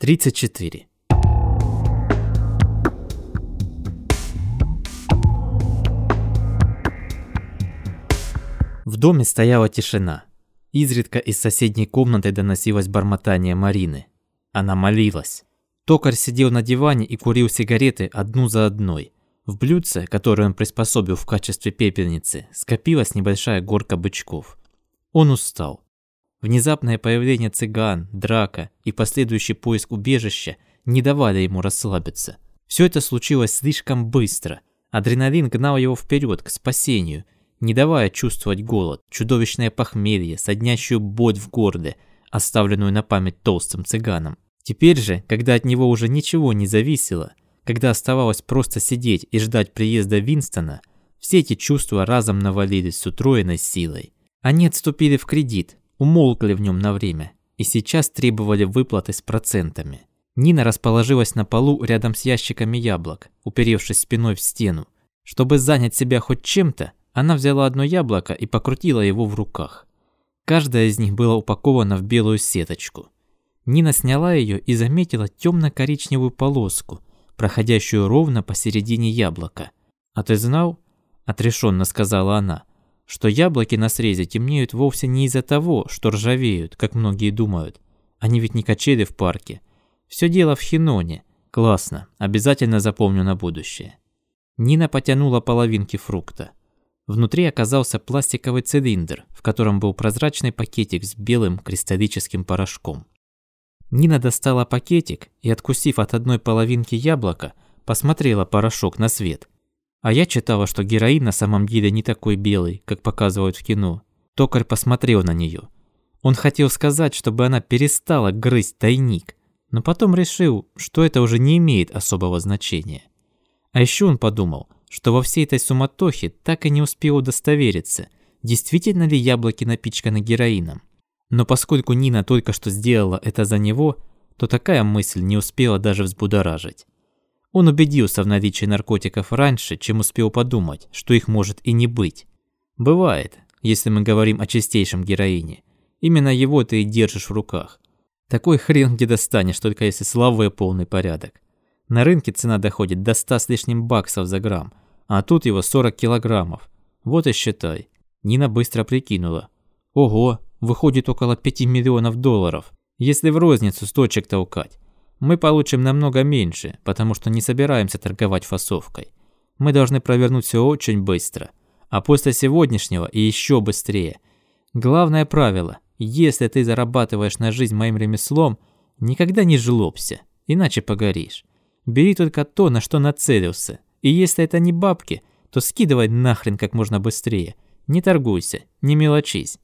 34. В доме стояла тишина. Изредка из соседней комнаты доносилось бормотание Марины. Она молилась. Токарь сидел на диване и курил сигареты одну за одной. В блюдце, которое он приспособил в качестве пепельницы, скопилась небольшая горка бычков. Он устал. Внезапное появление цыган, драка и последующий поиск убежища не давали ему расслабиться. Все это случилось слишком быстро. Адреналин гнал его вперед к спасению, не давая чувствовать голод, чудовищное похмелье, соднящую боль в горле, оставленную на память толстым цыганом. Теперь же, когда от него уже ничего не зависело, когда оставалось просто сидеть и ждать приезда Винстона, все эти чувства разом навалились с утроенной силой. Они отступили в кредит, умолкли в нем на время и сейчас требовали выплаты с процентами. Нина расположилась на полу рядом с ящиками яблок, уперевшись спиной в стену. Чтобы занять себя хоть чем-то, она взяла одно яблоко и покрутила его в руках. Каждая из них была упакована в белую сеточку. Нина сняла ее и заметила темно-коричневую полоску, проходящую ровно посередине яблока. «А ты знал?» – отрешенно сказала она – что яблоки на срезе темнеют вовсе не из-за того, что ржавеют, как многие думают. Они ведь не качели в парке. Все дело в хиноне. Классно, обязательно запомню на будущее. Нина потянула половинки фрукта. Внутри оказался пластиковый цилиндр, в котором был прозрачный пакетик с белым кристаллическим порошком. Нина достала пакетик и, откусив от одной половинки яблока, посмотрела порошок на свет а я читала, что героин на самом деле не такой белый, как показывают в кино. Токарь посмотрел на нее. Он хотел сказать, чтобы она перестала грызть тайник, но потом решил, что это уже не имеет особого значения. А еще он подумал, что во всей этой суматохе так и не успел удостовериться, действительно ли яблоки напичканы героином. Но поскольку Нина только что сделала это за него, то такая мысль не успела даже взбудоражить. Он убедился в наличии наркотиков раньше, чем успел подумать, что их может и не быть. Бывает, если мы говорим о чистейшем героине. Именно его ты и держишь в руках. Такой хрен где достанешь, только если слава и полный порядок. На рынке цена доходит до 100 с лишним баксов за грамм, а тут его 40 килограммов. Вот и считай. Нина быстро прикинула. Ого, выходит около 5 миллионов долларов, если в розницу с точек толкать мы получим намного меньше, потому что не собираемся торговать фасовкой. Мы должны провернуть все очень быстро, а после сегодняшнего и еще быстрее. Главное правило – если ты зарабатываешь на жизнь моим ремеслом, никогда не жлобся, иначе погоришь. Бери только то, на что нацелился, и если это не бабки, то скидывай нахрен как можно быстрее. Не торгуйся, не мелочись.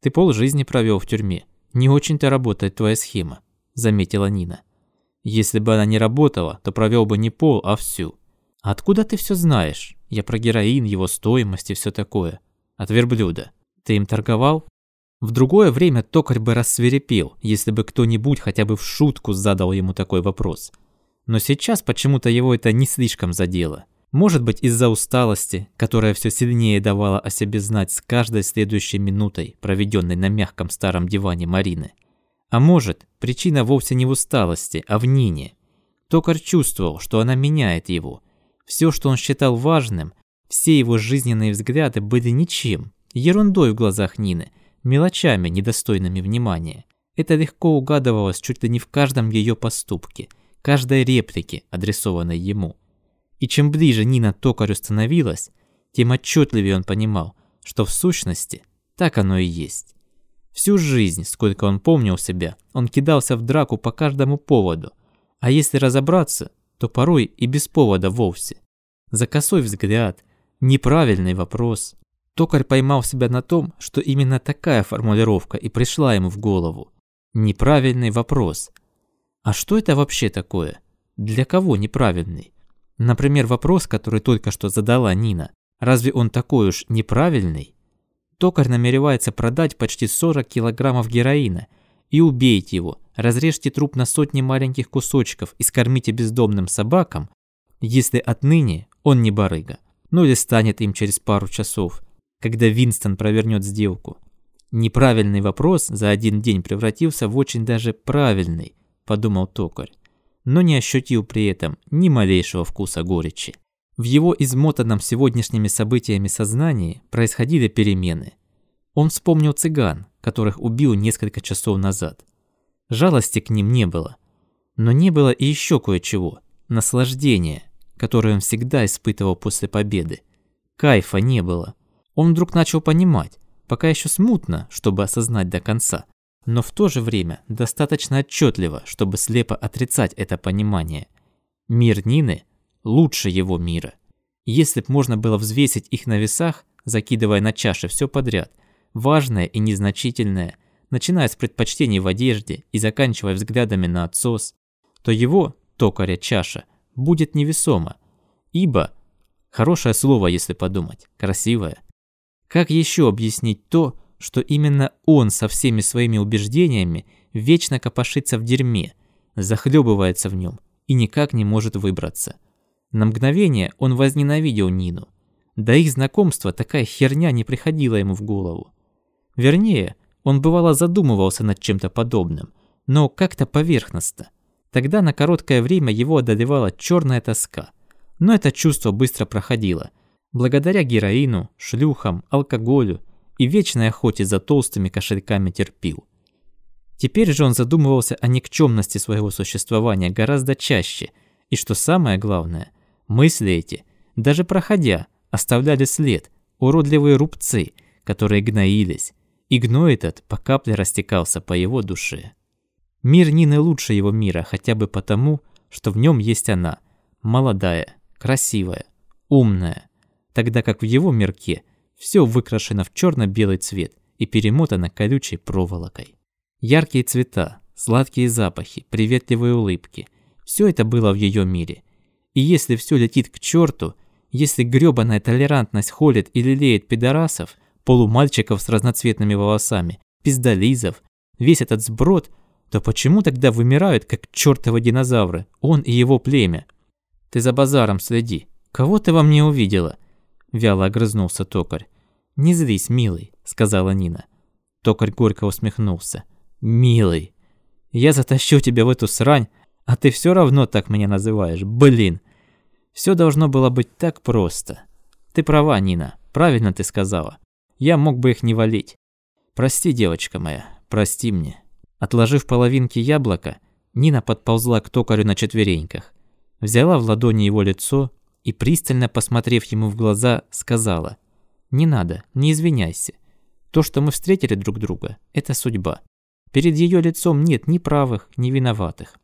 Ты полжизни провел в тюрьме. Не очень-то работает твоя схема, заметила Нина. Если бы она не работала, то провел бы не пол, а всю. откуда ты все знаешь? Я про героин, его стоимость и все такое. От верблюда. Ты им торговал? В другое время токарь бы рассверепел, если бы кто-нибудь хотя бы в шутку задал ему такой вопрос. Но сейчас почему-то его это не слишком задело. Может быть из-за усталости, которая все сильнее давала о себе знать с каждой следующей минутой, проведенной на мягком старом диване Марины. А может, причина вовсе не в усталости, а в Нине. Токарь чувствовал, что она меняет его. Все, что он считал важным, все его жизненные взгляды были ничем, ерундой в глазах Нины, мелочами, недостойными внимания. Это легко угадывалось чуть ли не в каждом ее поступке, каждой реплике, адресованной ему. И чем ближе Нина токарю становилась, тем отчетливее он понимал, что в сущности так оно и есть. Всю жизнь, сколько он помнил себя, он кидался в драку по каждому поводу. А если разобраться, то порой и без повода вовсе. За косой взгляд, неправильный вопрос. Токарь поймал себя на том, что именно такая формулировка и пришла ему в голову. Неправильный вопрос. А что это вообще такое? Для кого неправильный? Например, вопрос, который только что задала Нина. Разве он такой уж неправильный? Токарь намеревается продать почти 40 килограммов героина. И убейте его, разрежьте труп на сотни маленьких кусочков и скормите бездомным собакам, если отныне он не барыга. Ну или станет им через пару часов, когда Винстон провернет сделку. Неправильный вопрос за один день превратился в очень даже правильный. подумал токарь, но не ощутил при этом ни малейшего вкуса горечи. В его измотанном сегодняшними событиями сознании происходили перемены. Он вспомнил цыган, которых убил несколько часов назад. Жалости к ним не было. Но не было и еще кое-чего – наслаждения, которое он всегда испытывал после победы. Кайфа не было. Он вдруг начал понимать, пока еще смутно, чтобы осознать до конца, но в то же время достаточно отчетливо, чтобы слепо отрицать это понимание. Мир Нины лучше его мира. Если б можно было взвесить их на весах, закидывая на чаши все подряд, важное и незначительное, начиная с предпочтений в одежде и заканчивая взглядами на отсос, то его, токаря чаша, будет невесомо, ибо, хорошее слово, если подумать, красивое. Как еще объяснить то, что именно он со всеми своими убеждениями вечно копошится в дерьме, захлебывается в нем и никак не может выбраться? На мгновение он возненавидел Нину. До их знакомства такая херня не приходила ему в голову. Вернее, он бывало задумывался над чем-то подобным, но как-то поверхностно. Тогда на короткое время его одолевала черная тоска. Но это чувство быстро проходило. Благодаря героину, шлюхам, алкоголю и вечной охоте за толстыми кошельками терпил. Теперь же он задумывался о никчемности своего существования гораздо чаще, и что самое главное – Мысли эти, даже проходя, оставляли след, уродливые рубцы, которые гноились, и гной этот по капле растекался по его душе. Мир Нины лучше его мира хотя бы потому, что в нем есть она, молодая, красивая, умная, тогда как в его мирке все выкрашено в черно-белый цвет и перемотано колючей проволокой. Яркие цвета, сладкие запахи, приветливые улыбки – все это было в ее мире – и если все летит к черту, если грёбаная толерантность холит и лелеет пидорасов, полумальчиков с разноцветными волосами, пиздолизов, весь этот сброд, то почему тогда вымирают, как чертовы динозавры, он и его племя? Ты за базаром следи. Кого ты во мне увидела? Вяло огрызнулся токарь. Не злись, милый, сказала Нина. Токарь горько усмехнулся. Милый, я затащу тебя в эту срань, а ты все равно так меня называешь. Блин. Все должно было быть так просто. Ты права, Нина. Правильно ты сказала. Я мог бы их не валить. Прости, девочка моя. Прости мне. Отложив половинки яблока, Нина подползла к токарю на четвереньках. Взяла в ладони его лицо и, пристально посмотрев ему в глаза, сказала. «Не надо, не извиняйся. То, что мы встретили друг друга, это судьба. Перед ее лицом нет ни правых, ни виноватых.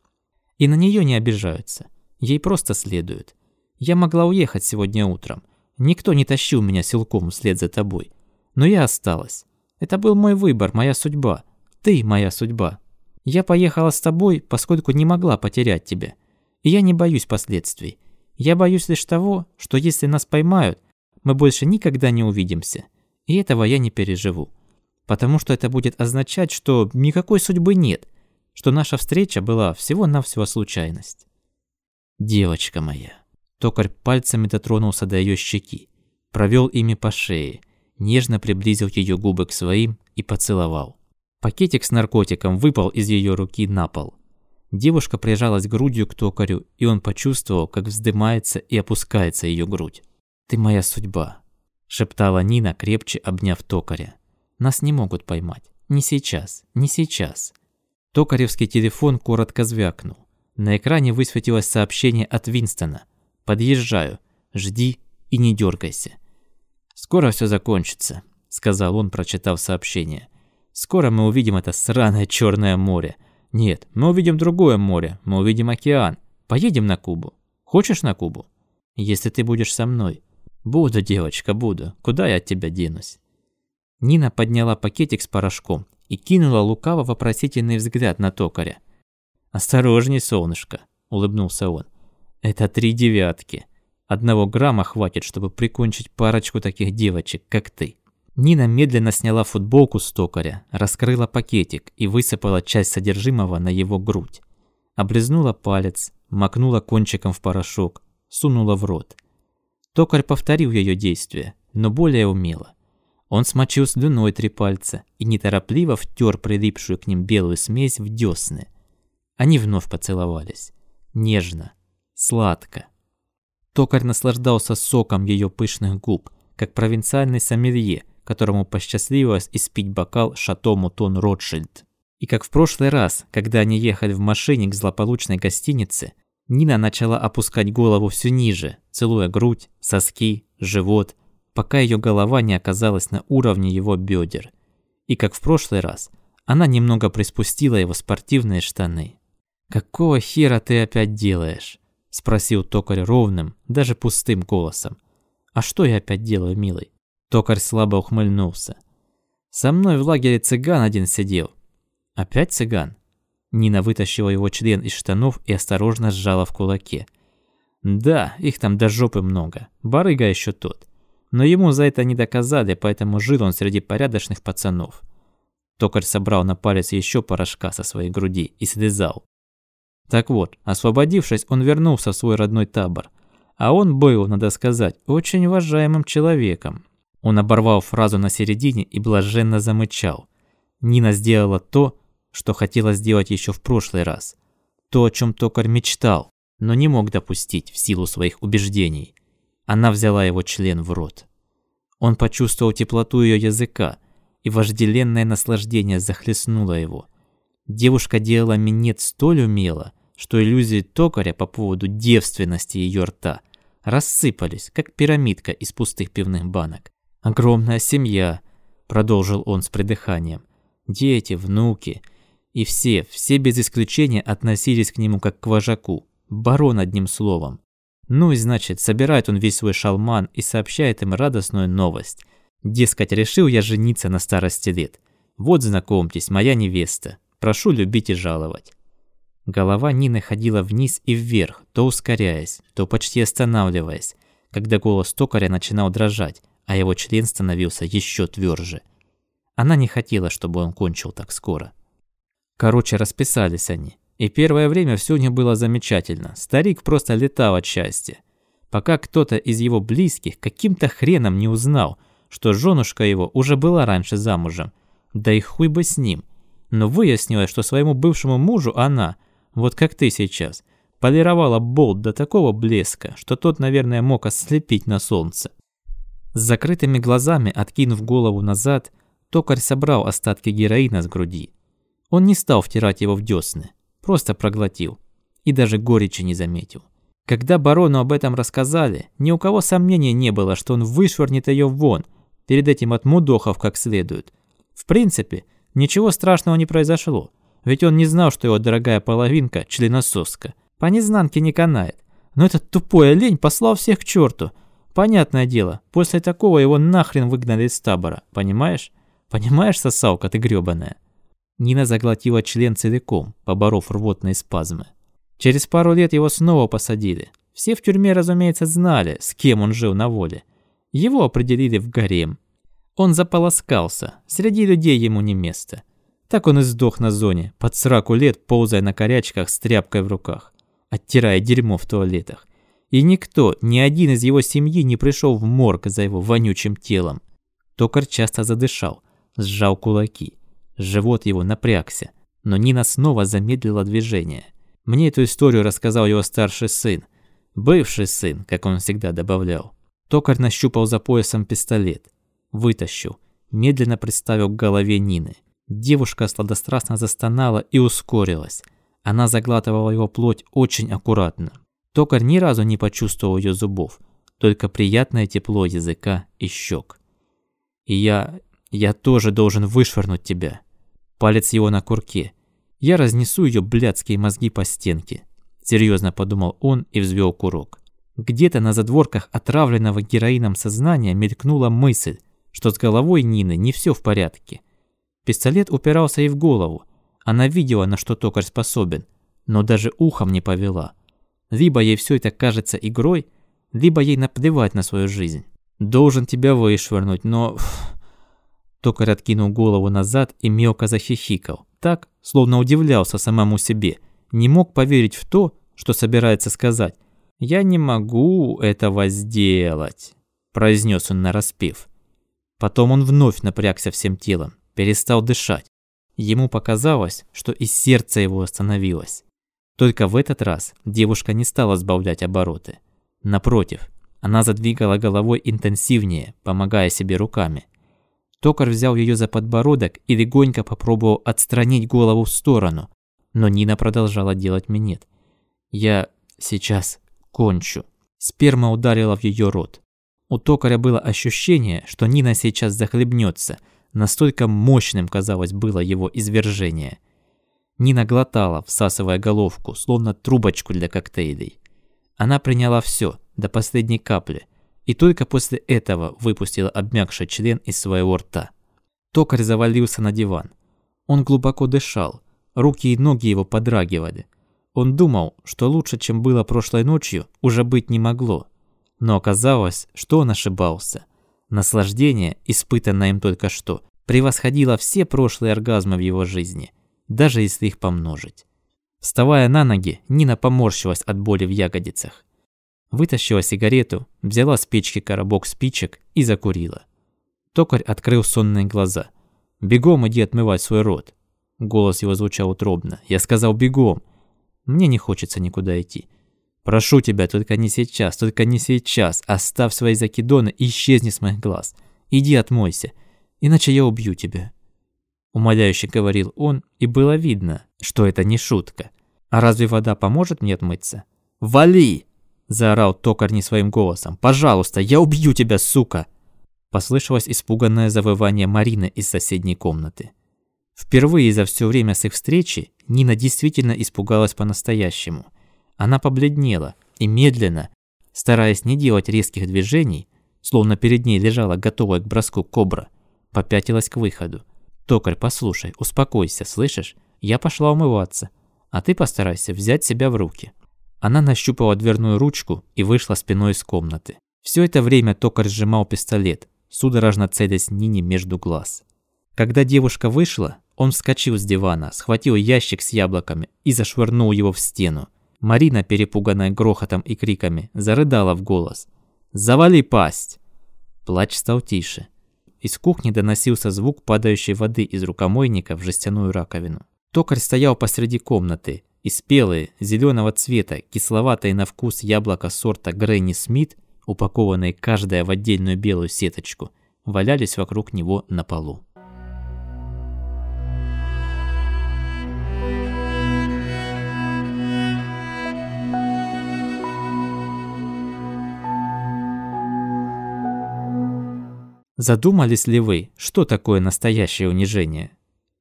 И на нее не обижаются. Ей просто следует. Я могла уехать сегодня утром. Никто не тащил меня силком вслед за тобой. Но я осталась. Это был мой выбор, моя судьба. Ты моя судьба. Я поехала с тобой, поскольку не могла потерять тебя. И я не боюсь последствий. Я боюсь лишь того, что если нас поймают, мы больше никогда не увидимся. И этого я не переживу. Потому что это будет означать, что никакой судьбы нет – что наша встреча была всего-навсего случайность. Девочка моя. Токарь пальцами дотронулся до ее щеки, провел ими по шее, нежно приблизил ее губы к своим и поцеловал. Пакетик с наркотиком выпал из ее руки на пол. Девушка прижалась грудью к токарю, и он почувствовал, как вздымается и опускается ее грудь. «Ты моя судьба», – шептала Нина, крепче обняв токаря. «Нас не могут поймать. Не сейчас, не сейчас. Токаревский телефон коротко звякнул. На экране высветилось сообщение от Винстона. «Подъезжаю. Жди и не дергайся». «Скоро все закончится», — сказал он, прочитав сообщение. «Скоро мы увидим это сраное черное море. Нет, мы увидим другое море, мы увидим океан. Поедем на Кубу. Хочешь на Кубу? Если ты будешь со мной». «Буду, девочка, буду. Куда я от тебя денусь?» Нина подняла пакетик с порошком и кинула лукаво вопросительный взгляд на токаря. «Осторожней, солнышко», — улыбнулся он. «Это три девятки. Одного грамма хватит, чтобы прикончить парочку таких девочек, как ты». Нина медленно сняла футболку с токаря, раскрыла пакетик и высыпала часть содержимого на его грудь. Обрезнула палец, макнула кончиком в порошок, сунула в рот. Токарь повторил ее действие, но более умело. Он смочил слюной три пальца и неторопливо втер прилипшую к ним белую смесь в десны. Они вновь поцеловались. Нежно, сладко. Токарь наслаждался соком ее пышных губ, как провинциальный сомелье, которому посчастливилось испить бокал Шато Мутон Ротшильд. И как в прошлый раз, когда они ехали в машине к злополучной гостинице, Нина начала опускать голову все ниже, целуя грудь, соски, живот, пока ее голова не оказалась на уровне его бедер. И как в прошлый раз, она немного приспустила его спортивные штаны. «Какого хера ты опять делаешь?» – спросил токарь ровным, даже пустым голосом. «А что я опять делаю, милый?» Токарь слабо ухмыльнулся. «Со мной в лагере цыган один сидел». «Опять цыган?» Нина вытащила его член из штанов и осторожно сжала в кулаке. «Да, их там до жопы много. Барыга еще тот. Но ему за это не доказали, поэтому жил он среди порядочных пацанов». Токарь собрал на палец еще порошка со своей груди и слезал. Так вот, освободившись, он вернулся в свой родной табор. А он был, надо сказать, очень уважаемым человеком. Он оборвал фразу на середине и блаженно замычал. Нина сделала то, что хотела сделать еще в прошлый раз. То, о чем токарь мечтал, но не мог допустить в силу своих убеждений. Она взяла его член в рот. Он почувствовал теплоту ее языка, и вожделенное наслаждение захлестнуло его. Девушка делала минет столь умело, что иллюзии токаря по поводу девственности ее рта рассыпались, как пирамидка из пустых пивных банок. «Огромная семья», — продолжил он с придыханием. «Дети, внуки. И все, все без исключения относились к нему как к вожаку. Барон одним словом. Ну и значит, собирает он весь свой шалман и сообщает им радостную новость. Дескать, решил я жениться на старости лет. Вот знакомьтесь, моя невеста. Прошу любить и жаловать. Голова Нины ходила вниз и вверх, то ускоряясь, то почти останавливаясь, когда голос токаря начинал дрожать, а его член становился еще тверже. Она не хотела, чтобы он кончил так скоро. Короче, расписались они. И первое время все у них было замечательно. Старик просто летал от счастья. Пока кто-то из его близких каким-то хреном не узнал, что женушка его уже была раньше замужем. Да и хуй бы с ним. Но выяснилось, что своему бывшему мужу она – вот как ты сейчас, полировала болт до такого блеска, что тот, наверное, мог ослепить на солнце. С закрытыми глазами, откинув голову назад, токарь собрал остатки героина с груди. Он не стал втирать его в десны, просто проглотил и даже горечи не заметил. Когда барону об этом рассказали, ни у кого сомнений не было, что он вышвырнет ее вон, перед этим отмудохав как следует. В принципе, ничего страшного не произошло. Ведь он не знал, что его дорогая половинка – членососка. По незнанке не канает. Но этот тупой олень послал всех к черту. Понятное дело, после такого его нахрен выгнали из табора, понимаешь? Понимаешь, сосалка ты грёбаная? Нина заглотила член целиком, поборов рвотные спазмы. Через пару лет его снова посадили. Все в тюрьме, разумеется, знали, с кем он жил на воле. Его определили в гарем. Он заполоскался, среди людей ему не место. Так он и сдох на зоне, под сраку лет, ползая на корячках с тряпкой в руках, оттирая дерьмо в туалетах. И никто, ни один из его семьи не пришел в морг за его вонючим телом. Токарь часто задышал, сжал кулаки. Живот его напрягся, но Нина снова замедлила движение. Мне эту историю рассказал его старший сын. Бывший сын, как он всегда добавлял. Токарь нащупал за поясом пистолет. Вытащил. Медленно представил к голове Нины. Девушка сладострастно застонала и ускорилась. Она заглатывала его плоть очень аккуратно. Токарь ни разу не почувствовал ее зубов, только приятное тепло языка и щек. И я... я тоже должен вышвырнуть тебя. Палец его на курке. Я разнесу ее блядские мозги по стенке. Серьезно подумал он и взвел курок. Где-то на задворках отравленного героином сознания мелькнула мысль, что с головой Нины не все в порядке – Пистолет упирался ей в голову. Она видела, на что токарь способен, но даже ухом не повела. Либо ей все это кажется игрой, либо ей наплевать на свою жизнь. «Должен тебя вышвырнуть, но...» Токарь откинул голову назад и мелко захихикал. Так, словно удивлялся самому себе. Не мог поверить в то, что собирается сказать. «Я не могу этого сделать», – произнес он нараспев. Потом он вновь напрягся всем телом перестал дышать. Ему показалось, что и сердце его остановилось. Только в этот раз девушка не стала сбавлять обороты. Напротив, она задвигала головой интенсивнее, помогая себе руками. Токар взял ее за подбородок и легонько попробовал отстранить голову в сторону, но Нина продолжала делать минет. «Я сейчас кончу». Сперма ударила в ее рот. У токаря было ощущение, что Нина сейчас захлебнется, настолько мощным, казалось, было его извержение. Нина глотала, всасывая головку, словно трубочку для коктейлей. Она приняла все до последней капли, и только после этого выпустила обмякший член из своего рта. Токарь завалился на диван. Он глубоко дышал, руки и ноги его подрагивали. Он думал, что лучше, чем было прошлой ночью, уже быть не могло. Но оказалось, что он ошибался. Наслаждение, испытанное им только что, превосходило все прошлые оргазмы в его жизни, даже если их помножить. Вставая на ноги, Нина поморщилась от боли в ягодицах. Вытащила сигарету, взяла с печки коробок спичек и закурила. Токарь открыл сонные глаза. «Бегом иди отмывать свой рот». Голос его звучал утробно. «Я сказал бегом. Мне не хочется никуда идти. Прошу тебя, только не сейчас, только не сейчас. Оставь свои закидоны и исчезни с моих глаз. Иди отмойся, иначе я убью тебя». Умоляюще говорил он, и было видно, что это не шутка. «А разве вода поможет мне отмыться?» «Вали!» – заорал токарь не своим голосом. «Пожалуйста, я убью тебя, сука!» Послышалось испуганное завывание Марины из соседней комнаты. Впервые за все время с их встречи Нина действительно испугалась по-настоящему. Она побледнела и медленно, стараясь не делать резких движений, словно перед ней лежала готовая к броску кобра, попятилась к выходу. «Токарь, послушай, успокойся, слышишь? Я пошла умываться, а ты постарайся взять себя в руки». Она нащупала дверную ручку и вышла спиной из комнаты. Все это время токарь сжимал пистолет, судорожно целясь Нине между глаз. Когда девушка вышла, он вскочил с дивана, схватил ящик с яблоками и зашвырнул его в стену. Марина, перепуганная грохотом и криками, зарыдала в голос. «Завали пасть!» Плач стал тише. Из кухни доносился звук падающей воды из рукомойника в жестяную раковину. Токарь стоял посреди комнаты, и спелые, зеленого цвета, кисловатые на вкус яблоко сорта Гренни Смит, упакованные каждая в отдельную белую сеточку, валялись вокруг него на полу. Задумались ли вы, что такое настоящее унижение?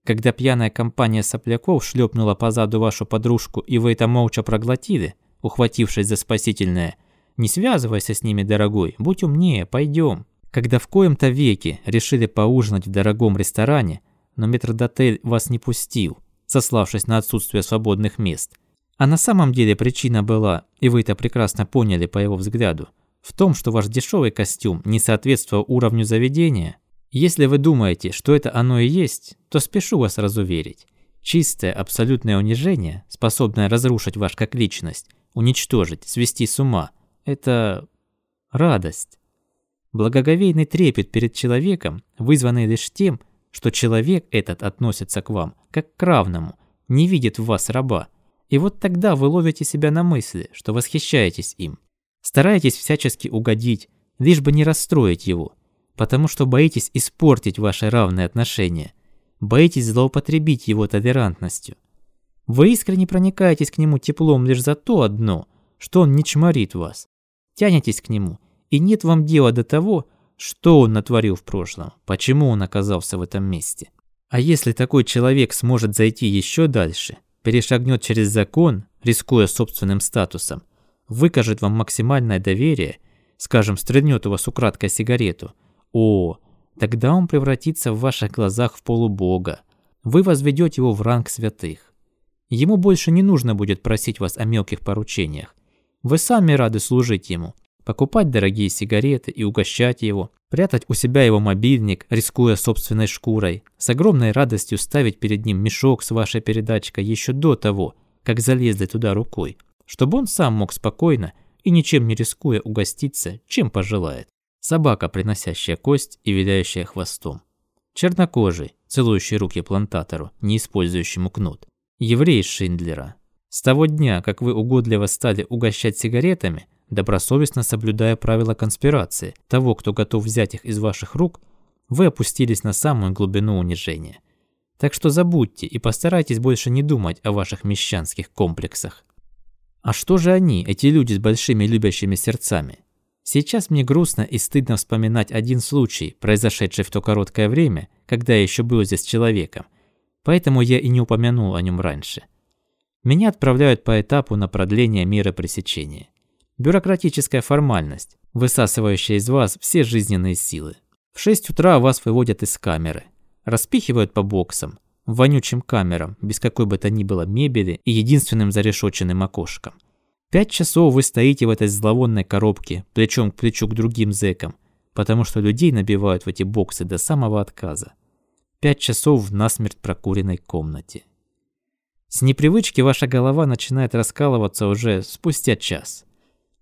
Когда пьяная компания сопляков шлепнула по заду вашу подружку, и вы это молча проглотили, ухватившись за спасительное «Не связывайся с ними, дорогой, будь умнее, пойдем». Когда в коем-то веке решили поужинать в дорогом ресторане, но метрдотель вас не пустил, сославшись на отсутствие свободных мест. А на самом деле причина была, и вы это прекрасно поняли по его взгляду, в том, что ваш дешевый костюм не соответствовал уровню заведения, если вы думаете, что это оно и есть, то спешу вас разуверить. Чистое абсолютное унижение, способное разрушить вас как личность, уничтожить, свести с ума – это радость. Благоговейный трепет перед человеком, вызванный лишь тем, что человек этот относится к вам как к равному, не видит в вас раба. И вот тогда вы ловите себя на мысли, что восхищаетесь им. Стараетесь всячески угодить, лишь бы не расстроить его, потому что боитесь испортить ваши равные отношения, боитесь злоупотребить его толерантностью. Вы искренне проникаетесь к нему теплом лишь за то одно, что он не чморит вас. Тянетесь к нему, и нет вам дела до того, что он натворил в прошлом, почему он оказался в этом месте. А если такой человек сможет зайти еще дальше, перешагнет через закон, рискуя собственным статусом, выкажет вам максимальное доверие, скажем, стрельнет у вас украдкой сигарету, о, тогда он превратится в ваших глазах в полубога. Вы возведете его в ранг святых. Ему больше не нужно будет просить вас о мелких поручениях. Вы сами рады служить ему, покупать дорогие сигареты и угощать его, прятать у себя его мобильник, рискуя собственной шкурой, с огромной радостью ставить перед ним мешок с вашей передачкой еще до того, как залезли туда рукой, чтобы он сам мог спокойно и ничем не рискуя угоститься, чем пожелает. Собака, приносящая кость и виляющая хвостом. Чернокожий, целующий руки плантатору, не использующему кнут. Еврей Шиндлера. С того дня, как вы угодливо стали угощать сигаретами, добросовестно соблюдая правила конспирации того, кто готов взять их из ваших рук, вы опустились на самую глубину унижения. Так что забудьте и постарайтесь больше не думать о ваших мещанских комплексах. А что же они, эти люди с большими любящими сердцами? Сейчас мне грустно и стыдно вспоминать один случай, произошедший в то короткое время, когда я еще был здесь человеком, поэтому я и не упомянул о нем раньше. Меня отправляют по этапу на продление меры пресечения. Бюрократическая формальность, высасывающая из вас все жизненные силы. В 6 утра вас выводят из камеры, распихивают по боксам, вонючим камерам, без какой бы то ни было мебели и единственным зарешоченным окошком. Пять часов вы стоите в этой зловонной коробке, плечом к плечу к другим зэкам, потому что людей набивают в эти боксы до самого отказа. Пять часов в насмерть прокуренной комнате. С непривычки ваша голова начинает раскалываться уже спустя час.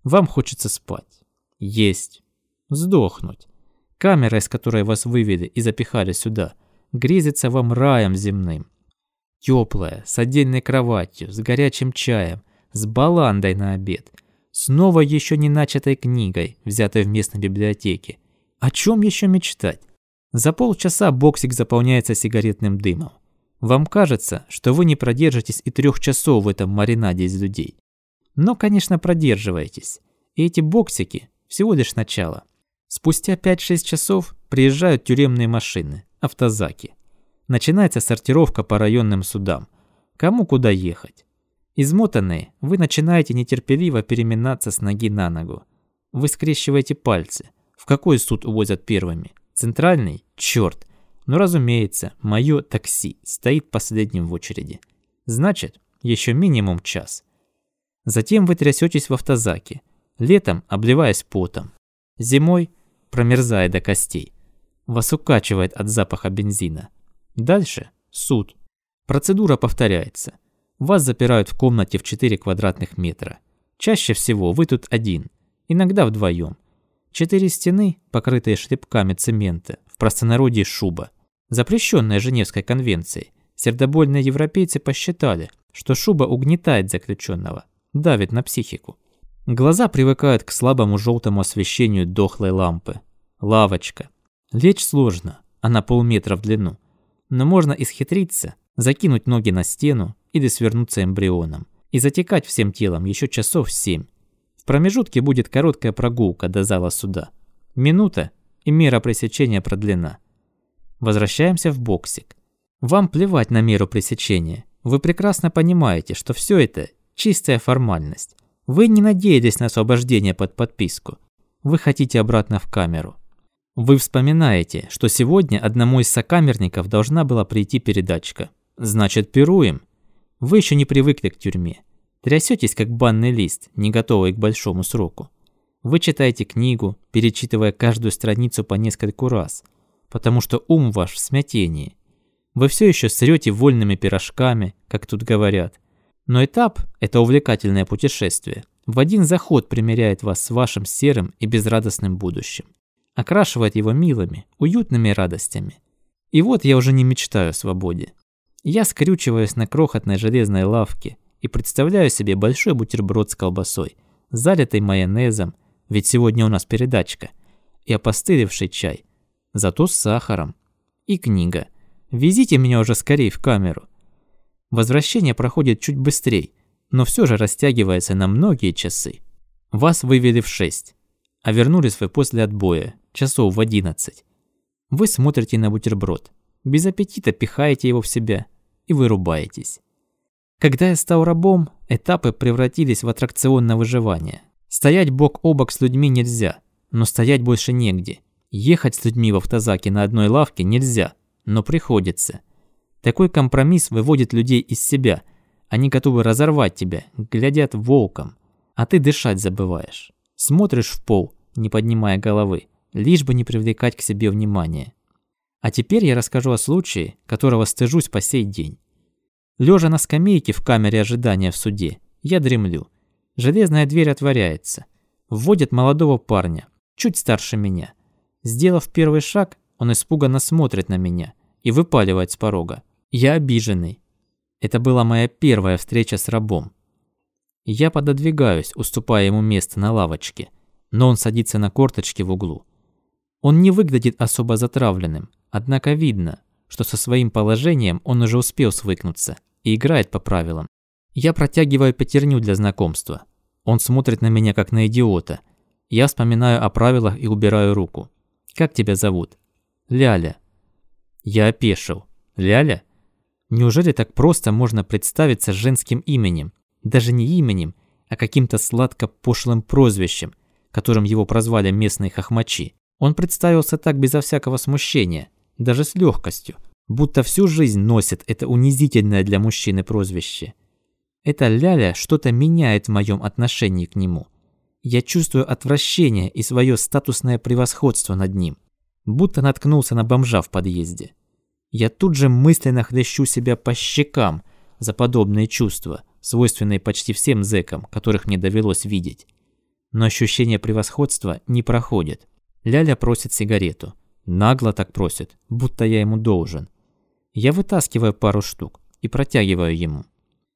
Вам хочется спать, есть, сдохнуть. Камера, из которой вас вывели и запихали сюда – грезится вам раем земным. Теплая, с отдельной кроватью, с горячим чаем, с баландой на обед. Снова еще не начатой книгой, взятой в местной библиотеке. О чем еще мечтать? За полчаса боксик заполняется сигаретным дымом. Вам кажется, что вы не продержитесь и трех часов в этом маринаде из людей. Но, конечно, продерживаетесь. И эти боксики – всего лишь начало. Спустя 5-6 часов приезжают тюремные машины автозаки. Начинается сортировка по районным судам. Кому куда ехать. Измотанные, вы начинаете нетерпеливо переминаться с ноги на ногу. Вы скрещиваете пальцы. В какой суд увозят первыми? Центральный? Черт. Ну разумеется, мое такси стоит последним в очереди. Значит, еще минимум час. Затем вы трясетесь в автозаке, летом обливаясь потом, зимой промерзая до костей. Вас укачивает от запаха бензина. Дальше суд. Процедура повторяется. Вас запирают в комнате в 4 квадратных метра. Чаще всего вы тут один, иногда вдвоем. Четыре стены, покрытые шлепками цемента, в простонародье шуба. Запрещенная Женевской конвенцией, сердобольные европейцы посчитали, что шуба угнетает заключенного, давит на психику. Глаза привыкают к слабому желтому освещению дохлой лампы. Лавочка, Лечь сложно, она полметра в длину. Но можно исхитриться, закинуть ноги на стену или свернуться эмбрионом и затекать всем телом еще часов семь. В промежутке будет короткая прогулка до зала суда. Минута, и мера пресечения продлена. Возвращаемся в боксик. Вам плевать на меру пресечения. Вы прекрасно понимаете, что все это чистая формальность. Вы не надеялись на освобождение под подписку. Вы хотите обратно в камеру. Вы вспоминаете, что сегодня одному из сокамерников должна была прийти передачка. Значит, пируем. Вы еще не привыкли к тюрьме. Трясетесь, как банный лист, не готовый к большому сроку. Вы читаете книгу, перечитывая каждую страницу по нескольку раз, потому что ум ваш в смятении. Вы все еще срете вольными пирожками, как тут говорят. Но этап – это увлекательное путешествие. В один заход примеряет вас с вашим серым и безрадостным будущим окрашивает его милыми, уютными радостями. И вот я уже не мечтаю о свободе. Я скрючиваюсь на крохотной железной лавке и представляю себе большой бутерброд с колбасой, залитый майонезом, ведь сегодня у нас передачка, и опостылевший чай, зато с сахаром. И книга. Везите меня уже скорее в камеру. Возвращение проходит чуть быстрее, но все же растягивается на многие часы. Вас вывели в шесть, а вернулись вы после отбоя, часов в одиннадцать. Вы смотрите на бутерброд, без аппетита пихаете его в себя и вырубаетесь. Когда я стал рабом, этапы превратились в аттракцион на выживание. Стоять бок о бок с людьми нельзя, но стоять больше негде. Ехать с людьми в автозаке на одной лавке нельзя, но приходится. Такой компромисс выводит людей из себя. Они готовы разорвать тебя, глядят волком, а ты дышать забываешь. Смотришь в пол, не поднимая головы, лишь бы не привлекать к себе внимания. А теперь я расскажу о случае, которого стыжусь по сей день. Лежа на скамейке в камере ожидания в суде, я дремлю. Железная дверь отворяется. Вводит молодого парня, чуть старше меня. Сделав первый шаг, он испуганно смотрит на меня и выпаливает с порога. Я обиженный. Это была моя первая встреча с рабом, Я пододвигаюсь, уступая ему место на лавочке, но он садится на корточки в углу. Он не выглядит особо затравленным, однако видно, что со своим положением он уже успел свыкнуться и играет по правилам. Я протягиваю пятерню для знакомства. Он смотрит на меня как на идиота. Я вспоминаю о правилах и убираю руку. «Как тебя зовут?» «Ляля». Я опешил. «Ляля?» Неужели так просто можно представиться женским именем? Даже не именем, а каким-то сладко-пошлым прозвищем, которым его прозвали местные хохмачи. Он представился так безо всякого смущения, даже с легкостью, будто всю жизнь носит это унизительное для мужчины прозвище. Эта ляля что-то меняет в моем отношении к нему. Я чувствую отвращение и свое статусное превосходство над ним, будто наткнулся на бомжа в подъезде. Я тут же мысленно хлещу себя по щекам за подобные чувства, свойственные почти всем зэкам, которых мне довелось видеть. Но ощущение превосходства не проходит. Ляля просит сигарету. Нагло так просит, будто я ему должен. Я вытаскиваю пару штук и протягиваю ему.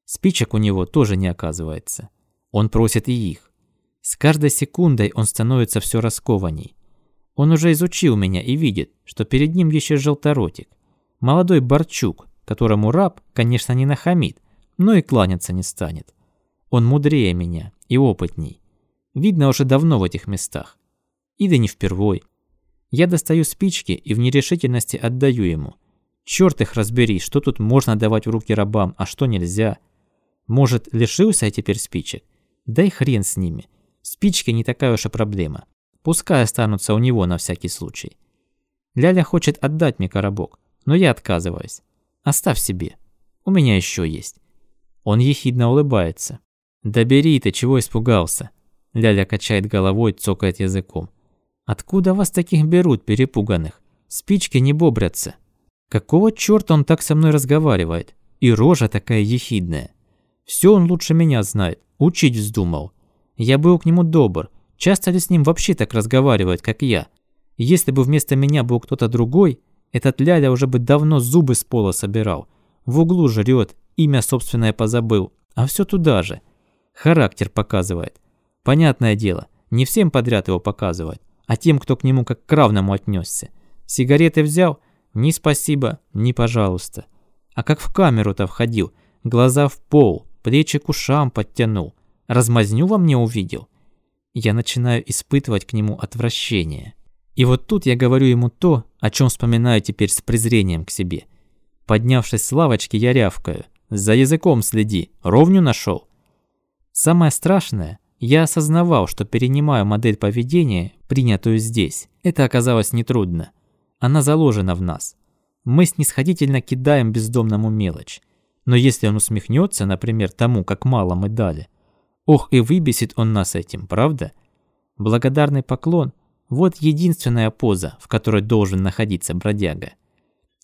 Спичек у него тоже не оказывается. Он просит и их. С каждой секундой он становится все раскованней. Он уже изучил меня и видит, что перед ним еще желторотик. Молодой Борчук, которому раб, конечно, не нахамит, но и кланяться не станет. Он мудрее меня и опытней. Видно уже давно в этих местах. И да не впервой. Я достаю спички и в нерешительности отдаю ему. Черт их разбери, что тут можно давать в руки рабам, а что нельзя. Может, лишился я теперь спичек? Да и хрен с ними. Спички не такая уж и проблема. Пускай останутся у него на всякий случай. Ляля хочет отдать мне коробок, но я отказываюсь. Оставь себе. У меня еще есть. Он ехидно улыбается. «Да бери ты, чего испугался?» Ляля качает головой, цокает языком. Откуда вас таких берут, перепуганных? Спички не бобрятся. Какого чёрта он так со мной разговаривает? И рожа такая ехидная. Все он лучше меня знает, учить вздумал. Я был к нему добр. Часто ли с ним вообще так разговаривает, как я? Если бы вместо меня был кто-то другой, этот ляля уже бы давно зубы с пола собирал. В углу жрет, имя собственное позабыл. А все туда же. Характер показывает. Понятное дело, не всем подряд его показывать а тем, кто к нему как к равному отнесся. Сигареты взял? Ни спасибо, ни пожалуйста. А как в камеру-то входил, глаза в пол, плечи к ушам подтянул. Размазню во мне увидел. Я начинаю испытывать к нему отвращение. И вот тут я говорю ему то, о чем вспоминаю теперь с презрением к себе. Поднявшись с лавочки, я рявкаю. «За языком следи, ровню нашел. Самое страшное, я осознавал, что перенимаю модель поведения, принятую здесь. Это оказалось нетрудно. Она заложена в нас. Мы снисходительно кидаем бездомному мелочь. Но если он усмехнется, например, тому, как мало мы дали, ох и выбесит он нас этим, правда? Благодарный поклон – вот единственная поза, в которой должен находиться бродяга.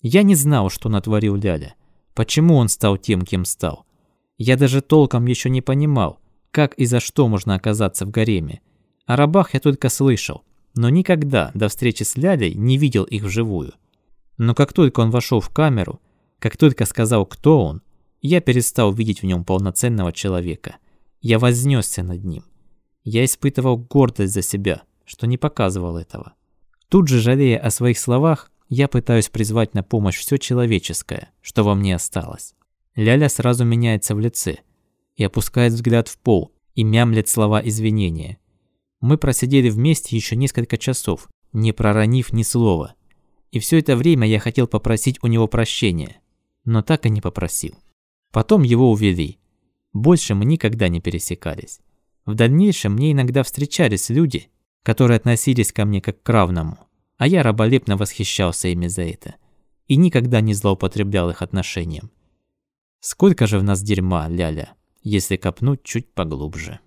Я не знал, что натворил Ляля, почему он стал тем, кем стал. Я даже толком еще не понимал – как и за что можно оказаться в гареме. О рабах я только слышал, но никогда до встречи с Лялей не видел их вживую. Но как только он вошел в камеру, как только сказал, кто он, я перестал видеть в нем полноценного человека. Я вознесся над ним. Я испытывал гордость за себя, что не показывал этого. Тут же, жалея о своих словах, я пытаюсь призвать на помощь все человеческое, что во мне осталось. Ляля сразу меняется в лице – и опускает взгляд в пол и мямлет слова извинения. Мы просидели вместе еще несколько часов, не проронив ни слова. И все это время я хотел попросить у него прощения, но так и не попросил. Потом его увели. Больше мы никогда не пересекались. В дальнейшем мне иногда встречались люди, которые относились ко мне как к равному, а я раболепно восхищался ими за это и никогда не злоупотреблял их отношением. Сколько же в нас дерьма, ляля. -ля если копнуть чуть поглубже.